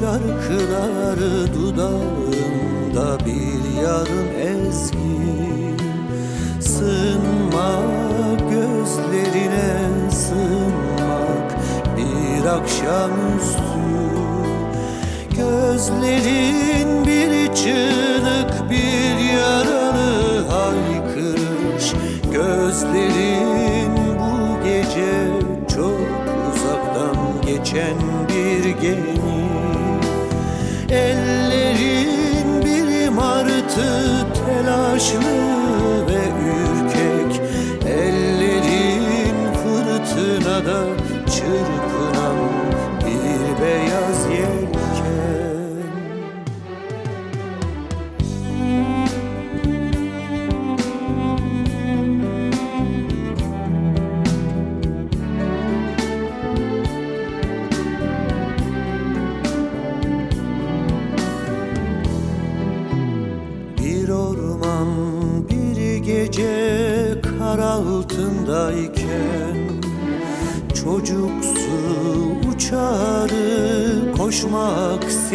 şarkılar dudağımda bir yarım ezgi. Sığınmak gözlerine sığınmak bir akşamüstü. Gözlerin bir çığlık bir yaralı haykırış Gözlerin telaşlı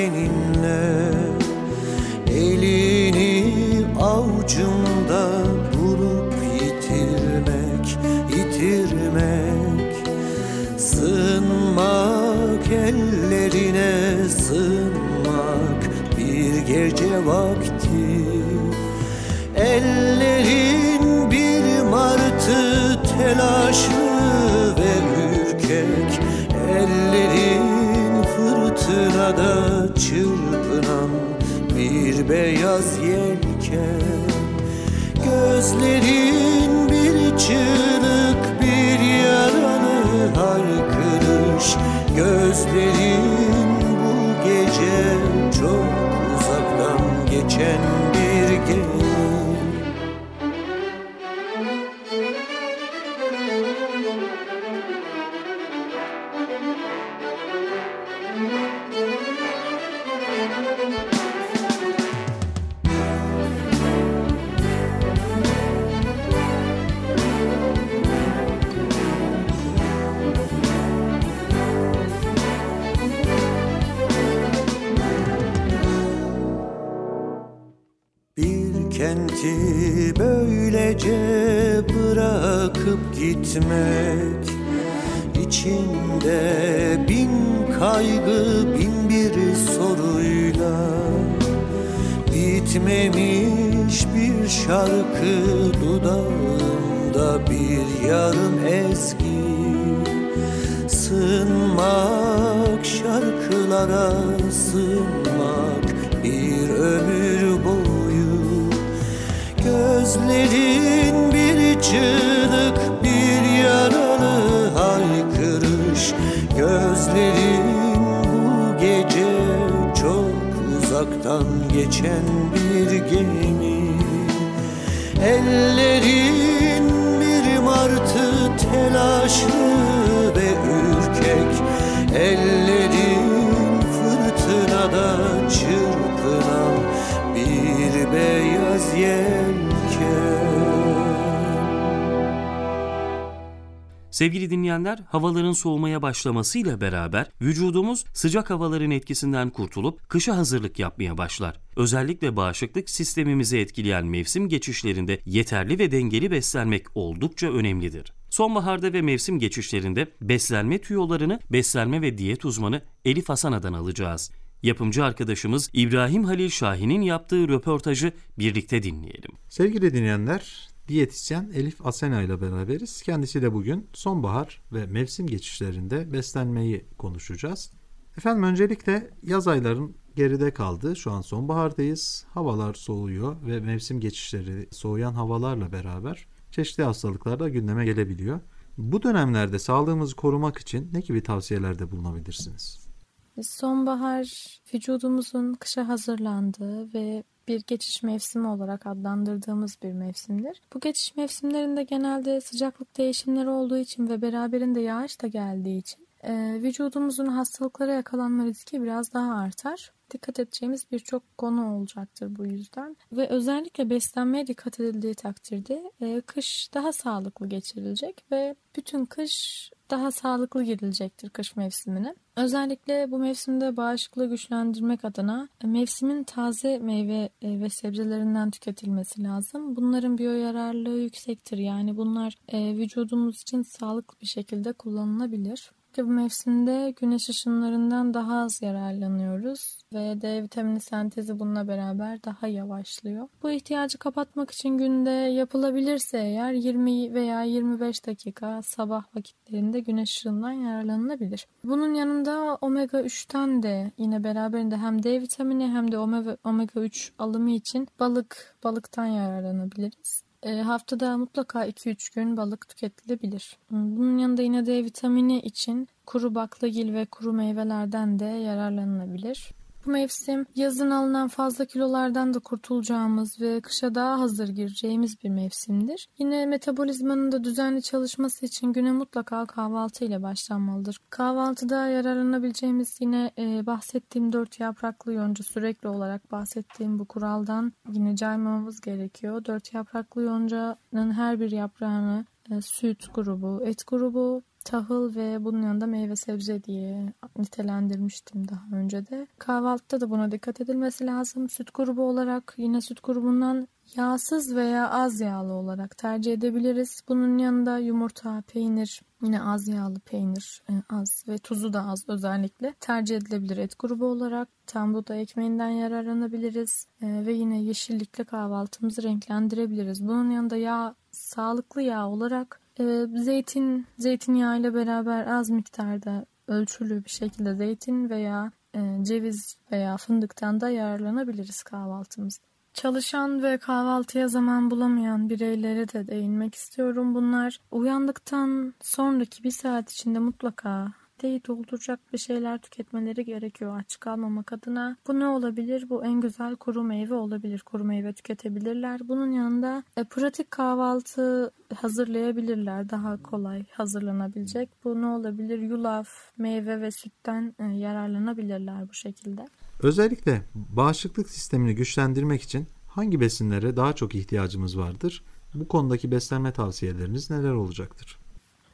seninle. Elini avucumda bulup yitirmek, yitirmek. Sığınmak ellerine sığınmak bir gece vakti. Ellerin bir martı telaşlı ve ürkek. Ellerin fırtınada çırpınan bir beyaz yelken. Gözlerin bir çığlık bir yaralı haykırış Gözlerin bu gece çok uzaktan geçen bir gemi kenti böylece bırakıp gitmek. İçinde bin kaygı bin bir soruyla Bitmemiş bir şarkı dudağımda bir yarım ezgi Sığınmak şarkılara sığınmak bir ömür Gözlerin bir çığlık bir yaralı haykırış. Gözlerin bu gece çok uzaktan geçen bir gemi. Ellerin bir martı telaşlı ve ürkek. Ellerin fırtınada çırpınan bir beyaz yelken Sevgili dinleyenler, havaların soğumaya başlamasıyla beraber vücudumuz sıcak havaların etkisinden kurtulup kışa hazırlık yapmaya başlar. Özellikle bağışıklık sistemimizi etkileyen mevsim geçişlerinde yeterli ve dengeli beslenmek oldukça önemlidir. Sonbaharda ve mevsim geçişlerinde beslenme tüyolarını beslenme ve diyet uzmanı Elif Hasana'dan alacağız. Yapımcı arkadaşımız İbrahim Halil Şahin'in yaptığı röportajı birlikte dinleyelim. Sevgili dinleyenler, diyetisyen Elif Asena ile beraberiz. Kendisi de bugün sonbahar ve mevsim geçişlerinde beslenmeyi konuşacağız. Efendim öncelikle yaz ayların geride kaldı. Şu an sonbahardayız. Havalar soğuyor ve mevsim geçişleri soğuyan havalarla beraber çeşitli hastalıklar da gündeme gelebiliyor. Bu dönemlerde sağlığımızı korumak için ne gibi tavsiyelerde bulunabilirsiniz? Sonbahar vücudumuzun kışa hazırlandığı ve bir geçiş mevsimi olarak adlandırdığımız bir mevsimdir. Bu geçiş mevsimlerinde genelde sıcaklık değişimleri olduğu için ve beraberinde yağış da geldiği için vücudumuzun hastalıklara yakalanma riski biraz daha artar. Dikkat edeceğimiz birçok konu olacaktır bu yüzden. Ve özellikle beslenmeye dikkat edildiği takdirde e, kış daha sağlıklı geçirilecek ve bütün kış daha sağlıklı girilecektir kış mevsimine. Özellikle bu mevsimde bağışıklığı güçlendirmek adına e, mevsimin taze meyve e, ve sebzelerinden tüketilmesi lazım. Bunların biyoyararlığı yüksektir. Yani bunlar vücudumuz için sağlıklı bir şekilde kullanılabilir ki bu mevsimde güneş ışınlarından daha az yararlanıyoruz ve D vitamini sentezi bununla beraber daha yavaşlıyor. Bu ihtiyacı kapatmak için günde yapılabilirse eğer 20 veya 25 dakika sabah vakitlerinde güneş ışığından yararlanılabilir. Bunun yanında omega 3'ten de yine beraberinde hem D vitamini hem de omega 3 alımı için balık balıktan yararlanabiliriz. E, haftada mutlaka 2-3 gün balık tüketilebilir. Bunun yanında yine D vitamini için kuru baklagil ve kuru meyvelerden de yararlanılabilir. Bu mevsim yazın alınan fazla kilolardan da kurtulacağımız ve kışa daha hazır gireceğimiz bir mevsimdir. Yine metabolizmanın da düzenli çalışması için güne mutlaka kahvaltı ile başlanmalıdır. Kahvaltıda yararlanabileceğimiz yine e, bahsettiğim dört yapraklı yonca sürekli olarak bahsettiğim bu kuraldan yine caymamamız gerekiyor. Dört yapraklı yoncanın her bir yaprağını e, süt grubu, et grubu, tahıl ve bunun yanında meyve sebze diye nitelendirmiştim daha önce de. Kahvaltıda da buna dikkat edilmesi lazım. Süt grubu olarak yine süt grubundan yağsız veya az yağlı olarak tercih edebiliriz. Bunun yanında yumurta, peynir, yine az yağlı peynir e, az ve tuzu da az özellikle tercih edilebilir et grubu olarak. Tam buğday ekmeğinden yararlanabiliriz e, ve yine yeşillikle kahvaltımızı renklendirebiliriz. Bunun yanında yağ, sağlıklı yağ olarak zeytin, zeytinyağı ile beraber az miktarda ölçülü bir şekilde zeytin veya e, ceviz veya fındıktan da yararlanabiliriz kahvaltımızda. Çalışan ve kahvaltıya zaman bulamayan bireylere de değinmek istiyorum. Bunlar uyandıktan sonraki bir saat içinde mutlaka maddeyi dolduracak bir şeyler tüketmeleri gerekiyor aç kalmamak adına. Bu ne olabilir? Bu en güzel kuru meyve olabilir. Kuru meyve tüketebilirler. Bunun yanında e, pratik kahvaltı hazırlayabilirler. Daha kolay hazırlanabilecek. Bu ne olabilir? Yulaf, meyve ve sütten e, yararlanabilirler bu şekilde. Özellikle bağışıklık sistemini güçlendirmek için hangi besinlere daha çok ihtiyacımız vardır? Bu konudaki beslenme tavsiyeleriniz neler olacaktır?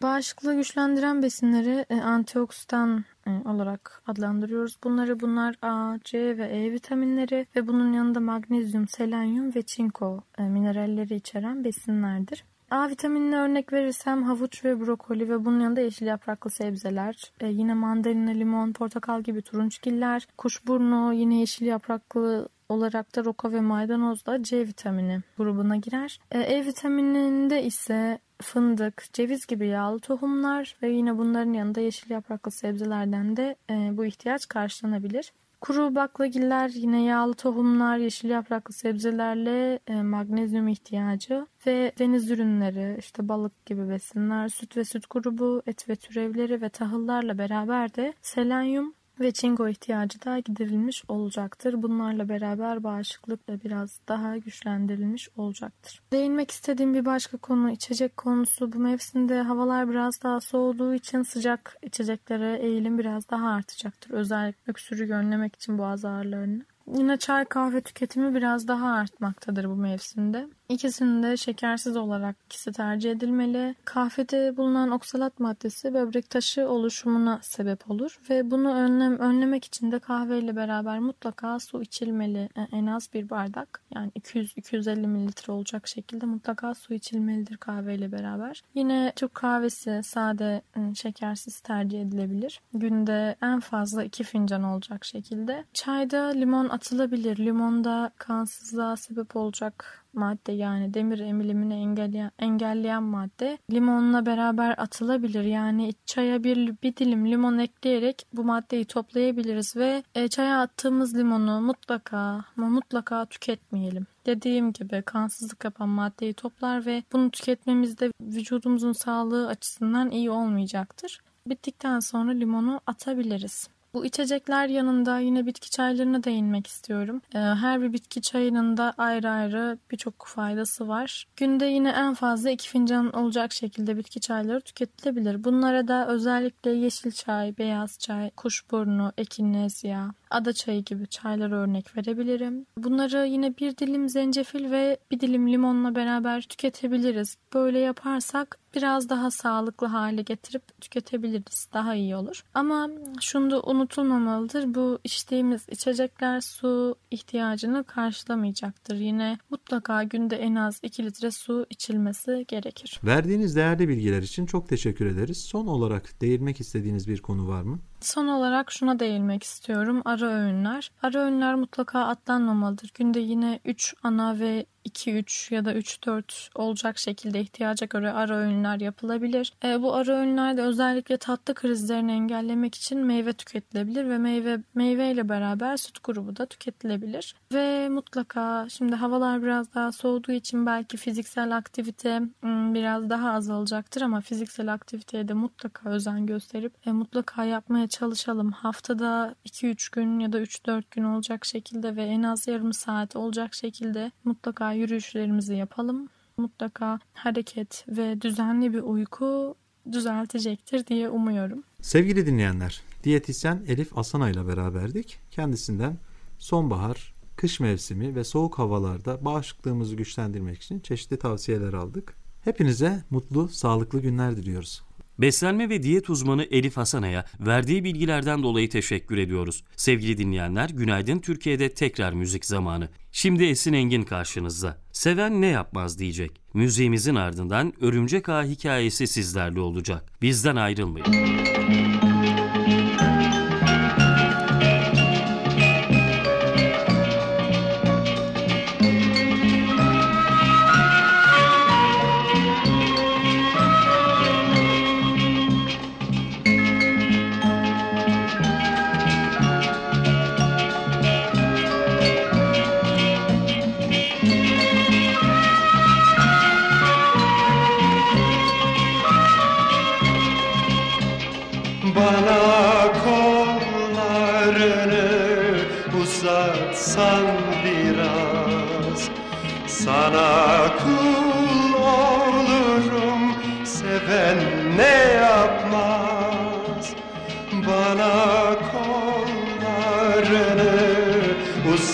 Bağışıklığı güçlendiren besinleri e, antioksidan e, olarak adlandırıyoruz. Bunları bunlar A, C ve E vitaminleri ve bunun yanında magnezyum, selenyum ve çinko e, mineralleri içeren besinlerdir. A vitaminine örnek verirsem havuç ve brokoli ve bunun yanında yeşil yapraklı sebzeler, e, yine mandalina, limon, portakal gibi turunçgiller, kuşburnu, yine yeşil yapraklı olarak da roka ve maydanoz da C vitamini grubuna girer. E, e vitamininde ise fındık, ceviz gibi yağlı tohumlar ve yine bunların yanında yeşil yapraklı sebzelerden de e, bu ihtiyaç karşılanabilir. Kuru baklagiller yine yağlı tohumlar, yeşil yapraklı sebzelerle e, magnezyum ihtiyacı ve deniz ürünleri, işte balık gibi besinler, süt ve süt grubu, et ve türevleri ve tahıllarla beraber de selenyum ve çinko ihtiyacı da giderilmiş olacaktır. Bunlarla beraber bağışıklık da biraz daha güçlendirilmiş olacaktır. Değinmek istediğim bir başka konu içecek konusu. Bu mevsimde havalar biraz daha soğuduğu için sıcak içeceklere eğilim biraz daha artacaktır. Özellikle öksürüğü önlemek için boğaz ağrılarını. Yine çay kahve tüketimi biraz daha artmaktadır bu mevsimde. İkisinin de şekersiz olarak ikisi tercih edilmeli. Kahvede bulunan oksalat maddesi böbrek taşı oluşumuna sebep olur ve bunu önlem, önlemek için de kahveyle beraber mutlaka su içilmeli. E, en az bir bardak yani 200-250 mililitre olacak şekilde mutlaka su içilmelidir kahveyle beraber. Yine Türk kahvesi sade ıı, şekersiz tercih edilebilir. Günde en fazla 2 fincan olacak şekilde. Çayda limon atılabilir. Limonda kansızlığa sebep olacak madde yani demir emilimini engelleyen, engelleyen madde limonla beraber atılabilir. Yani çaya bir, bir dilim limon ekleyerek bu maddeyi toplayabiliriz ve e, çaya attığımız limonu mutlaka ama mutlaka tüketmeyelim. Dediğim gibi kansızlık yapan maddeyi toplar ve bunu tüketmemizde vücudumuzun sağlığı açısından iyi olmayacaktır. Bittikten sonra limonu atabiliriz. Bu içecekler yanında yine bitki çaylarına değinmek istiyorum. Ee, her bir bitki çayının da ayrı ayrı birçok faydası var. Günde yine en fazla iki fincan olacak şekilde bitki çayları tüketilebilir. Bunlara da özellikle yeşil çay, beyaz çay, kuşburnu, ekinezya, ada çayı gibi çaylara örnek verebilirim. Bunları yine bir dilim zencefil ve bir dilim limonla beraber tüketebiliriz. Böyle yaparsak biraz daha sağlıklı hale getirip tüketebiliriz. Daha iyi olur. Ama şunu da unutulmamalıdır. Bu içtiğimiz içecekler su ihtiyacını karşılamayacaktır. Yine mutlaka günde en az 2 litre su içilmesi gerekir. Verdiğiniz değerli bilgiler için çok teşekkür ederiz. Son olarak değinmek istediğiniz bir konu var mı? Son olarak şuna değinmek istiyorum. Ara öğünler. Ara öğünler mutlaka atlanmamalıdır. Günde yine 3 ana ve 2-3 ya da 3-4 olacak şekilde ihtiyaca göre ara öğünler yapılabilir. E, bu ara öğünlerde özellikle tatlı krizlerini engellemek için meyve tüketilebilir ve meyve meyve ile beraber süt grubu da tüketilebilir. Ve mutlaka şimdi havalar biraz daha soğuduğu için belki fiziksel aktivite biraz daha azalacaktır ama fiziksel aktiviteye de mutlaka özen gösterip e, mutlaka yapmaya çalışalım. Haftada 2-3 gün ya da 3-4 gün olacak şekilde ve en az yarım saat olacak şekilde mutlaka yürüyüşlerimizi yapalım. Mutlaka hareket ve düzenli bir uyku düzeltecektir diye umuyorum. Sevgili dinleyenler, diyetisyen Elif Asana ile beraberdik. Kendisinden sonbahar, kış mevsimi ve soğuk havalarda bağışıklığımızı güçlendirmek için çeşitli tavsiyeler aldık. Hepinize mutlu, sağlıklı günler diliyoruz. Beslenme ve diyet uzmanı Elif Hasana'ya verdiği bilgilerden dolayı teşekkür ediyoruz. Sevgili dinleyenler, günaydın Türkiye'de tekrar müzik zamanı. Şimdi Esin Engin karşınızda. Seven ne yapmaz diyecek. Müziğimizin ardından Örümcek Ağa hikayesi sizlerle olacak. Bizden ayrılmayın.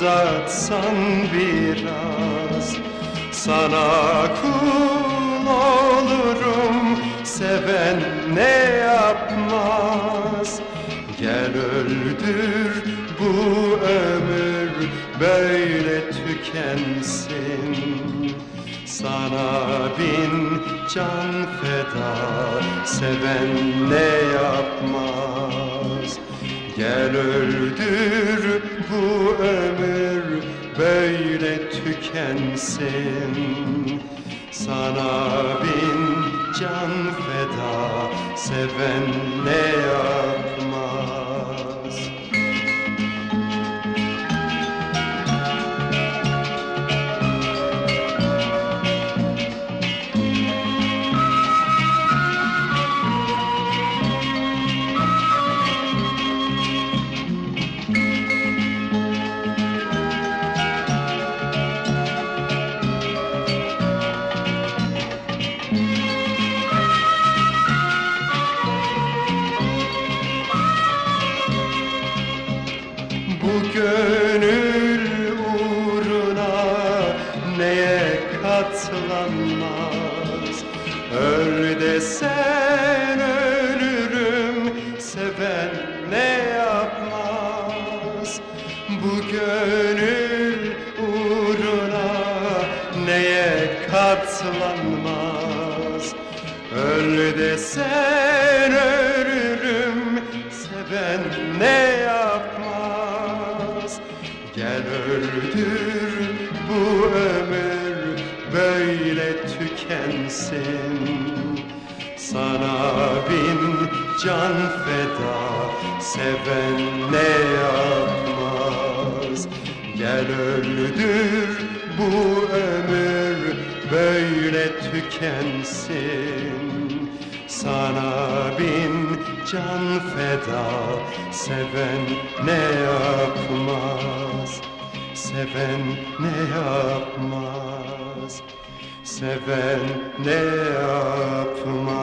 Uzatsan biraz Sana kul olurum seven ne yapmaz? Gel öldür bu ömür böyle tükensin. Sana bin can feda seven ne yapmaz Gel öldür bu ömür böyle tükensin. Sana bin can feda seven ne yapmaz katlanmaz Öl desen ölürüm seven ne yapmaz? Gel öldür bu ömür böyle tükensin. Sana bin can feda seven ne yapmaz? Gel öldür bu ömür böyle tükensin. Sana bin can feda Seven ne yapmaz? Seven ne yapmaz? Seven ne yapmaz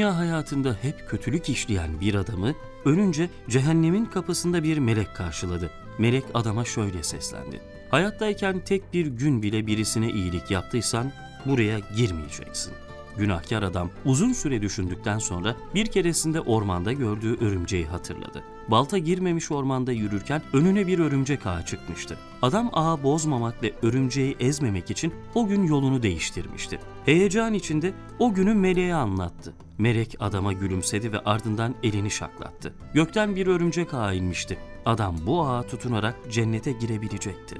Dünya hayatında hep kötülük işleyen bir adamı ölünce cehennemin kapısında bir melek karşıladı. Melek adama şöyle seslendi. Hayattayken tek bir gün bile birisine iyilik yaptıysan buraya girmeyeceksin. Günahkar adam uzun süre düşündükten sonra bir keresinde ormanda gördüğü örümceği hatırladı. Balta girmemiş ormanda yürürken önüne bir örümcek ağı çıkmıştı. Adam ağı bozmamak ve örümceği ezmemek için o gün yolunu değiştirmişti. Heyecan içinde o günü meleğe anlattı. Melek adama gülümsedi ve ardından elini şaklattı. Gökten bir örümcek ağı inmişti. Adam bu ağa tutunarak cennete girebilecekti.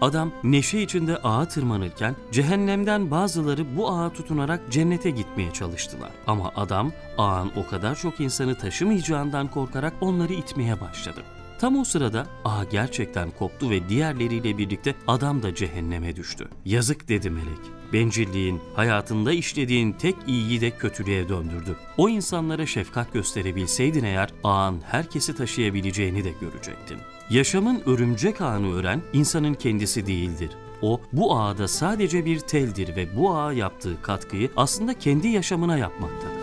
Adam neşe içinde ağa tırmanırken cehennemden bazıları bu ağa tutunarak cennete gitmeye çalıştılar. Ama adam ağın o kadar çok insanı taşımayacağından korkarak onları itmeye başladı. Tam o sırada ağ gerçekten koptu ve diğerleriyle birlikte adam da cehenneme düştü. Yazık dedi melek. Bencilliğin, hayatında işlediğin tek iyiyi de kötülüğe döndürdü. O insanlara şefkat gösterebilseydin eğer ağın herkesi taşıyabileceğini de görecektin. Yaşamın örümcek ağını ören insanın kendisi değildir. O bu ağda sadece bir teldir ve bu ağa yaptığı katkıyı aslında kendi yaşamına yapmaktadır.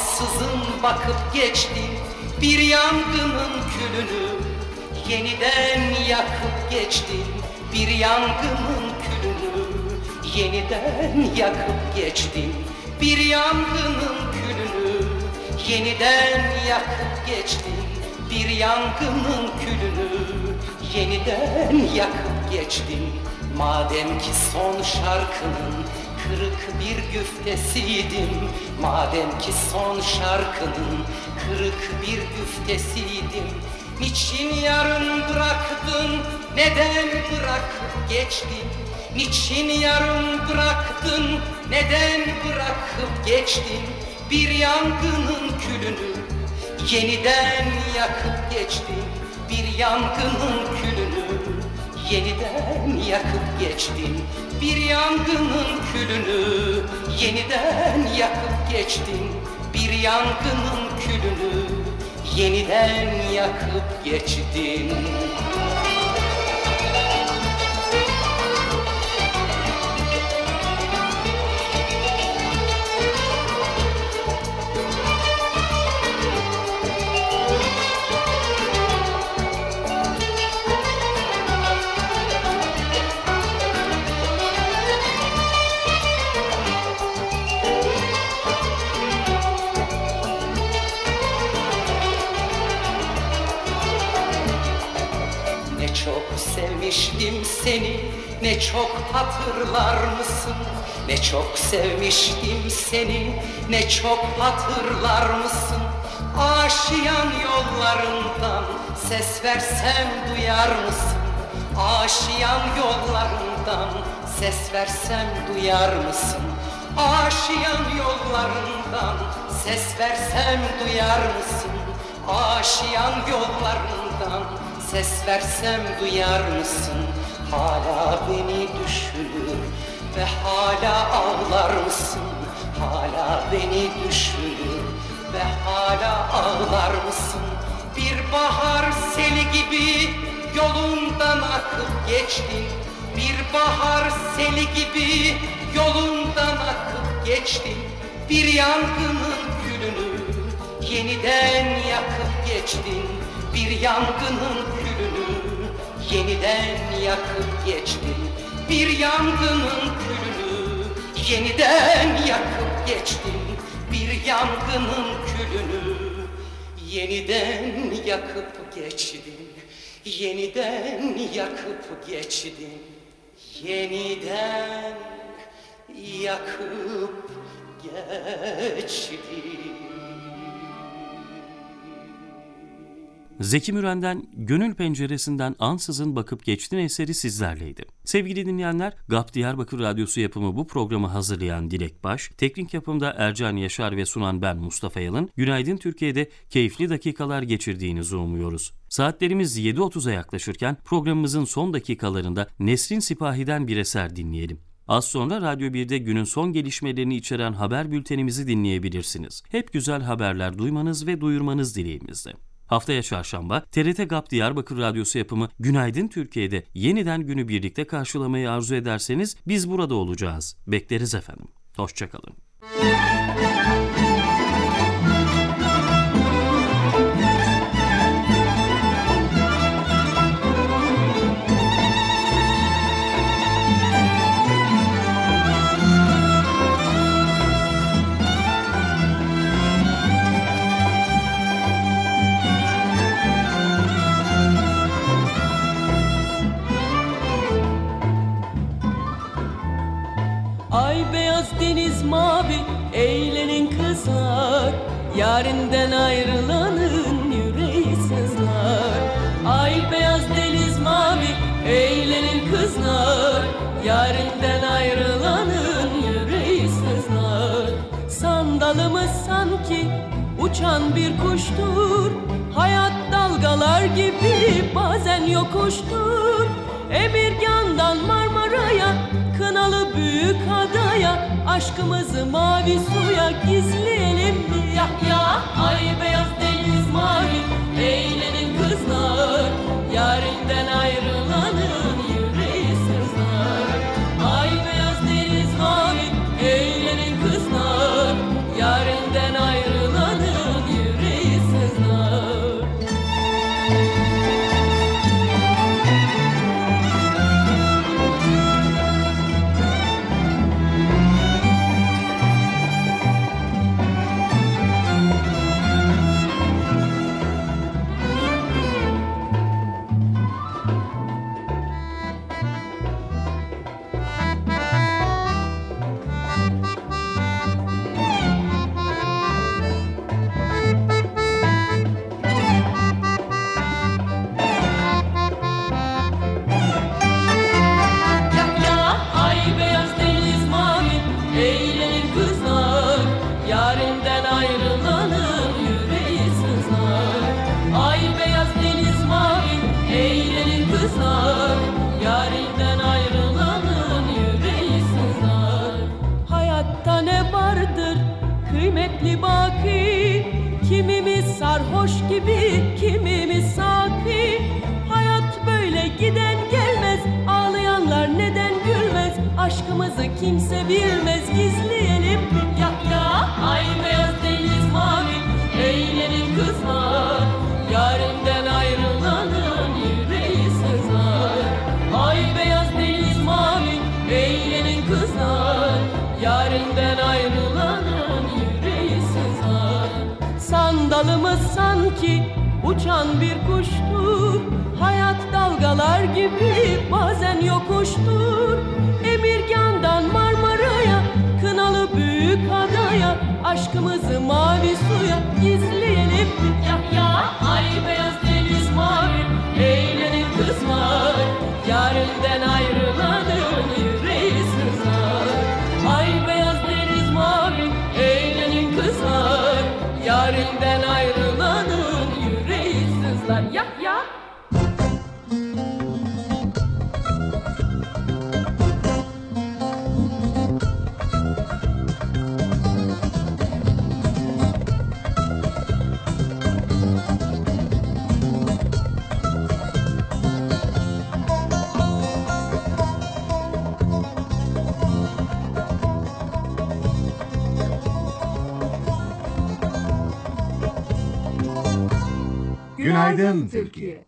Ansızın bakıp geçtim Bir yangının külünü. Yeniden yakıp geçtim Bir yangının külünü. Yeniden yakıp geçtim Bir yangının külünü. Yeniden yakıp geçtim Bir yangının külünü. Yeniden yakıp geçtim Madem ki son şarkının kırık bir güftesiydim. Madem ki son şarkının kırık bir güftesiydim. Niçin yarım bıraktın, neden bırakıp geçtin Niçin yarım bıraktın, neden bırakıp geçtin Bir yangının külünü yeniden yakıp geçtin bir yangının külünü yeniden yakıp geçtin. Bir yangının külünü yeniden yakıp geçtin. Bir yangının külünü yeniden yakıp geçtin sevmiştim seni. Ne çok hatırlar mısın? Ne çok sevmiştim seni. Ne çok hatırlar mısın? Aşiyan yollarından Ses versem duyar mısın? Aşiyan yollarından Ses versem duyar mısın? Aşiyan yollarından Ses versem duyar mısın? Aşiyan yollarından Ses versem duyar mısın? Hala beni düşünür ve hala ağlar mısın? Hala beni düşünür ve hala ağlar mısın? Bir bahar seli gibi yolundan akıp geçtin. Bir bahar seli gibi yolundan akıp geçtin. Bir yangının gülünü yeniden yakıp geçtin. Bir yangının külünü yeniden yakıp geçtin Bir yangının külünü yeniden yakıp geçtin Bir yangının külünü yeniden yakıp geçtin Yeniden yakıp geçtin Yeniden yakıp geçtin Zeki Müren'den Gönül Penceresinden ansızın bakıp geçtin eseri sizlerleydi. Sevgili dinleyenler, GAP Diyarbakır Radyosu yapımı bu programı hazırlayan Dilek Baş, teknik yapımda Ercan Yaşar ve sunan ben Mustafa Yalın, Günaydın Türkiye'de keyifli dakikalar geçirdiğinizi umuyoruz. Saatlerimiz 7.30'a yaklaşırken programımızın son dakikalarında Nesrin Sipahi'den bir eser dinleyelim. Az sonra Radyo 1'de günün son gelişmelerini içeren haber bültenimizi dinleyebilirsiniz. Hep güzel haberler duymanız ve duyurmanız dileğimizde. Haftaya çarşamba TRT GAP Diyarbakır Radyosu yapımı Günaydın Türkiye'de yeniden günü birlikte karşılamayı arzu ederseniz biz burada olacağız. Bekleriz efendim. Hoşçakalın. Deniz mavi eğlenin kızlar. Yarinden ayrılanın yüreği sızlar. Ay beyaz deniz mavi eğlenin kızlar. Yarinden ayrılanın yüreği sızlar. Sandalımız sanki uçan bir kuştur. Hayat dalgalar gibi bazen yokuştur. Emirgan'dan Marmara'ya Kınalı büyük adaya Aşkımızı mavi suya gizleyelim mi? Ya ya Ay beyaz deniz mavi. Eğlenin kızlar Yarinden ayrılanın gibi kimimiz saki Hayat böyle giden gelmez Ağlayanlar neden gülmez? Aşkımızı kimse bilmez Gizleyelim Sandalımız sanki uçan bir kuştur. Hayat dalgalar gibi bazen yokuştur. Emirgan'dan Marmara'ya Kınalı büyük adaya Aşkımızı mavi suya gizleyelim Ya ya ay beyaz deniz mavi Eğlenin kızlar Yarinden ayrılanın yüreği Yarinden ayrılanın Günaydın Türkiye.